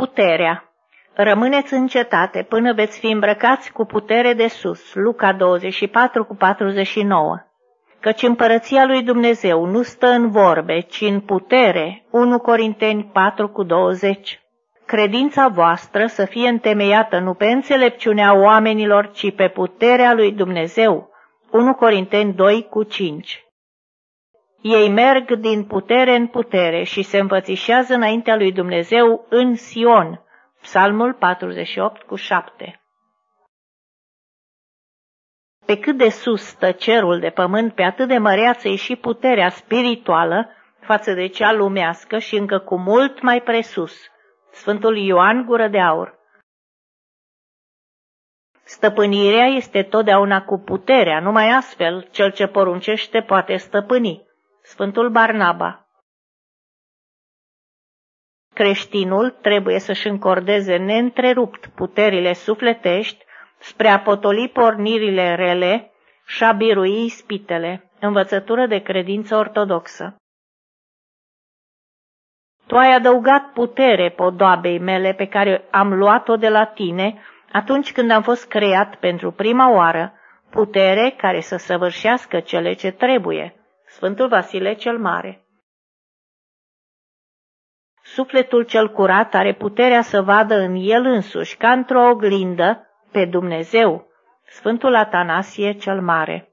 Puterea Rămâneți în cetate până veți fi îmbrăcați cu putere de sus. Luca 24 cu 49 Căci împărăția lui Dumnezeu nu stă în vorbe, ci în putere. 1 Corinteni 4 cu 20 Credința voastră să fie întemeiată nu pe înțelepciunea oamenilor, ci pe puterea lui Dumnezeu. 1 Corinteni 2 cu 5 ei merg din putere în putere și se învățișează înaintea lui Dumnezeu în Sion. Psalmul 48 cu 7 Pe cât de sus stă cerul de pământ, pe atât de măreață e și puterea spirituală față de cea lumească și încă cu mult mai presus. Sfântul Ioan Gură de Aur Stăpânirea este totdeauna cu puterea, numai astfel cel ce poruncește poate stăpâni. Sfântul Barnaba Creștinul trebuie să-și încordeze neîntrerupt puterile sufletești spre a potoli pornirile rele și a birui ispitele, învățătură de credință ortodoxă. Tu ai adăugat putere podoabei mele pe care am luat-o de la tine atunci când am fost creat pentru prima oară, putere care să săvârșească cele ce trebuie. Sfântul Vasile cel Mare Sufletul cel curat are puterea să vadă în el însuși, ca într-o oglindă, pe Dumnezeu. Sfântul Atanasie cel Mare